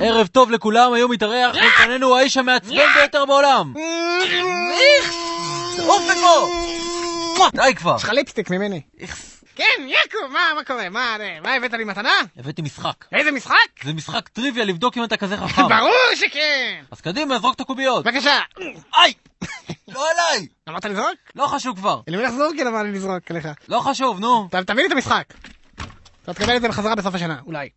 ערב טוב לכולם, היום מתארח לפנינו האיש המעצבן ביותר בעולם. עוף מפה! די כבר. יש לך ליפסטיק ממני. כן, יעקב, מה, מה קורה? מה, אה, מה הבאת לי מתנה? הבאתי משחק. איזה משחק? זה משחק טריוויה לבדוק אם אתה כזה חכם. ברור שכן! אז קדימה, זרוק את הקוביות. בבקשה. איי! לא אליי! אמרת לזרוק? לא חשוב כבר. אני מבין לחזור כן אמר לי לזרוק עליך. לא חשוב, נו. תביא לי את המשחק. אתה תקבל את זה בחזרה בסוף השנה, אולי.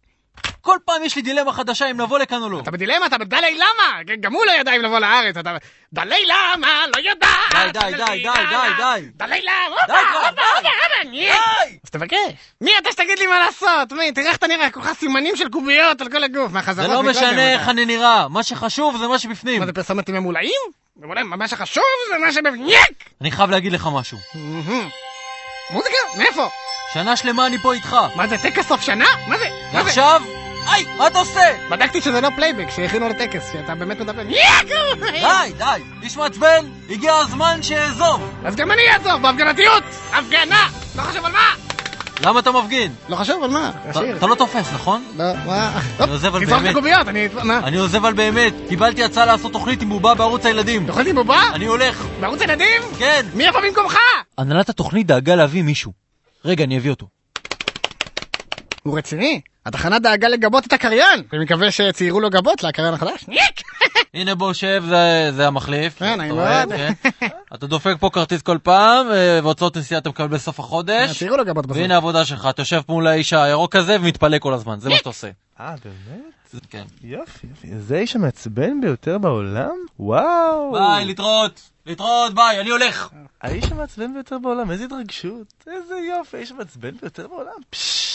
כל פעם יש לי דילמה חדשה אם לבוא לכאן או לא. אתה בדילמה, אתה בדלי למה? גם הוא לא ידע אם לבוא לארץ, אתה... דלי למה, לא יודעת! די, די, די, די, די, די. דלי למה, די די. די! אז תבקש. מי אתה שתגיד לי מה לעשות? מי, תראה איך אתה נראה, כולך סימנים של קוביות על כל הגוף, מהחזרות. זה לא משנה איך. אני נראה, מה שחשוב זה מה שבפנים. מה זה פרסומת עם ממולאים? ממולאים, מה שחשוב זה מה שבניק! אני חייב להגיד לך משהו. מוזיקה? מאיפה? שנה שלמה אני פה איתך. מה זה, טקס סוף שנה? מה זה? ועכשיו? היי, מה אתה עושה? בדקתי שזה לא פלייבק, שהכינו לטקס, שאתה באמת מדבר. יאקו! די, די, איש מעצבן, הגיע הזמן שאעזוב. אז גם אני אעזוב, בהפגנתיות! הפגנה! לא חשוב על מה! למה אתה מפגין? לא חשוב על מה, אתה- לא תופס, נכון? לא, מה? אני עוזב על תזרוק את באמת. הקוביות, אני... מה? אני עוזב על באמת, קיבלתי הצעה לעשות תוכנית עם בובה בערוץ הילדים. אוכלתי בובה? אני הולך. בערוץ הילדים? כן. מי יבוא במקומך? הנהלת התוכנית דאגה להביא מישהו. רגע, אני אביא אותו. הוא רציני. התחנה דאגה לגבות את הקריין. אני מקווה שציירו לו גבות לקריין החדש. ניק! הנה בוא שב, זה- זה המחליף. כן, רואה? מאוד. כן. אתה דופק פה כרטיס כל פעם, אה, והוצאות נסיעה אתה מקבל בסוף החודש. ציירו לו גבות בסוף. והנה העבודה שלך, אתה יושב מול האיש הירוק הזה ומתפלא כל הזמן, זה מה שאתה עושה. אה, באמת? כן. יופי, יופי. זה האיש המעצבן ביותר בעולם? וואו. ביי, להתראות. להתראות, ביי, אני הולך. האיש המעצבן ביותר בעולם, איזה התרגשות. איזה יופי, האיש המעצבן ביותר בעולם. פששש.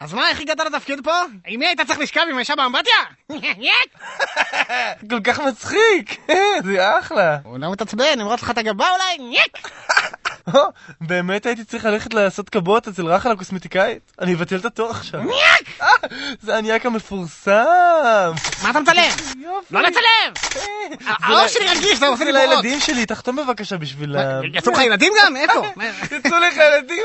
אז מה, איך הגעת לתפקיד פה? עם מי היית צריך לשכב עם האישה באמבטיה? כל כך מצחיק. זה אחלה. הוא לא מתעצבן, נמרוץ לך את הגבה אולי? ניק! באמת הייתי צריך ללכת לעשות כבוד אצל רחל הקוסמטיקאית? אני אבטל את התור עכשיו. ניק! אה, זה הניאק המפורסם. מה אתה מצלם? יופי. לא לצלם! אה, האור שלי רגיש, זה עושה זה לי בורות. לילדים שלי, תחתום בבקשה בשבילם. יצאו לך ילדים גם? איפה? יצאו לך ילדים.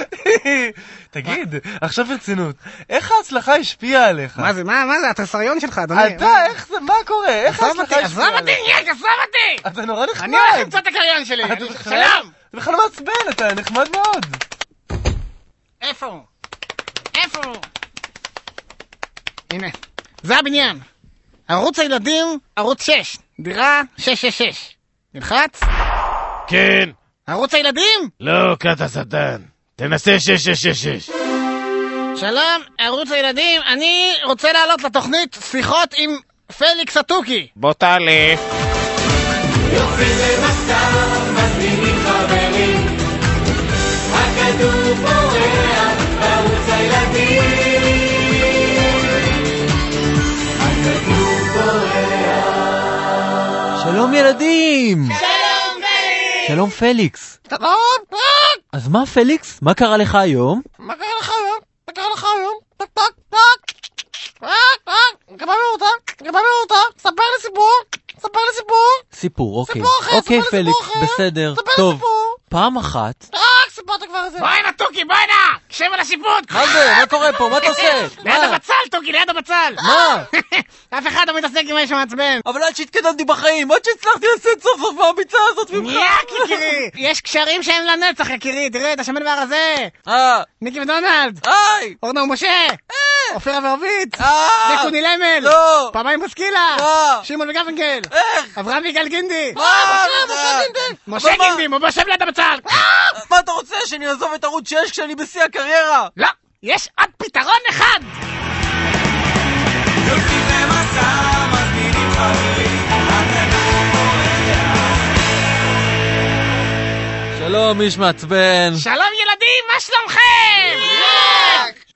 תגיד, עכשיו ברצינות, איך ההצלחה השפיעה עליך? מה זה, מה, מה זה, התסריון שלך, אדוני? אתה, איך זה, מה קורה? איך עזוב אותי, ההצלחה עזוב השפיעה אותי, עליך? ניק, עזוב אותי! אתה נורא נחמד. אני הולך למצוא את הקריין שלי. אתה שלום! זה בכלל לא מעצבן, אתה נחמד מאוד. איפה הוא? איפה הוא? הנה, זה הבניין. ערוץ הילדים, ערוץ 6, דירה 666. נלחץ? כן, ערוץ הילדים? לא, כת השטן. תנסה 6666. שלום, ערוץ הילדים, אני רוצה לעלות לתוכנית שיחות עם פליקס אטוקי. בוא תעלה. שלום ילדים! שלום פליקס! שלום פליקס. אז מה פליקס? מה קרה לך היום? מה קרה לך היום? מה קרה לך היום? טק טק טק. גמרנו אותה, גמרנו אותה. ספר לי סיפור, ספר לי סיפור. סיפור, אוקיי. סיפור אחר, אוקיי ספר לי פליקס, סיפור אחר. בסדר. ספר לי טוב, סיפור. פעם אחת... סיפרת כבר את זה. בואי הנה תוכי, בואי הנה. שב על השיפוד. מה זה? מה קורה פה? מה אתה עושה? ליד? הבצל, תוכי, ליד הבצל. מה? אף אחד לא מתעסק עם האיש המעצבן. אבל עד שהתקדמתי בחיים, עד שהצלחתי לצאת סוף סוף מהביצה הזאת ממך. ניאק, יקירי. יש קשרים שהם לנצח, יקירי. תראה את השמן והרזה. אה, ניקי ודונלד. היי! אורנה ומשה. אופירה וערבית. אה! נקוני למל. לא! פעמיים בוסקילה. לא! שמעון וגפנקל. איך? אברהם ויגאל גינדי. מה? משה, זה? משה גינדי. משה אבל מה? גינדי, אתה רוצה, שאני אעזוב את ערוץ 6 כשאני בשיא הקריירה? לא, יש עוד פתרון אחד. שלום, איש מעצבן. שלום ילדים, מה שלומכם?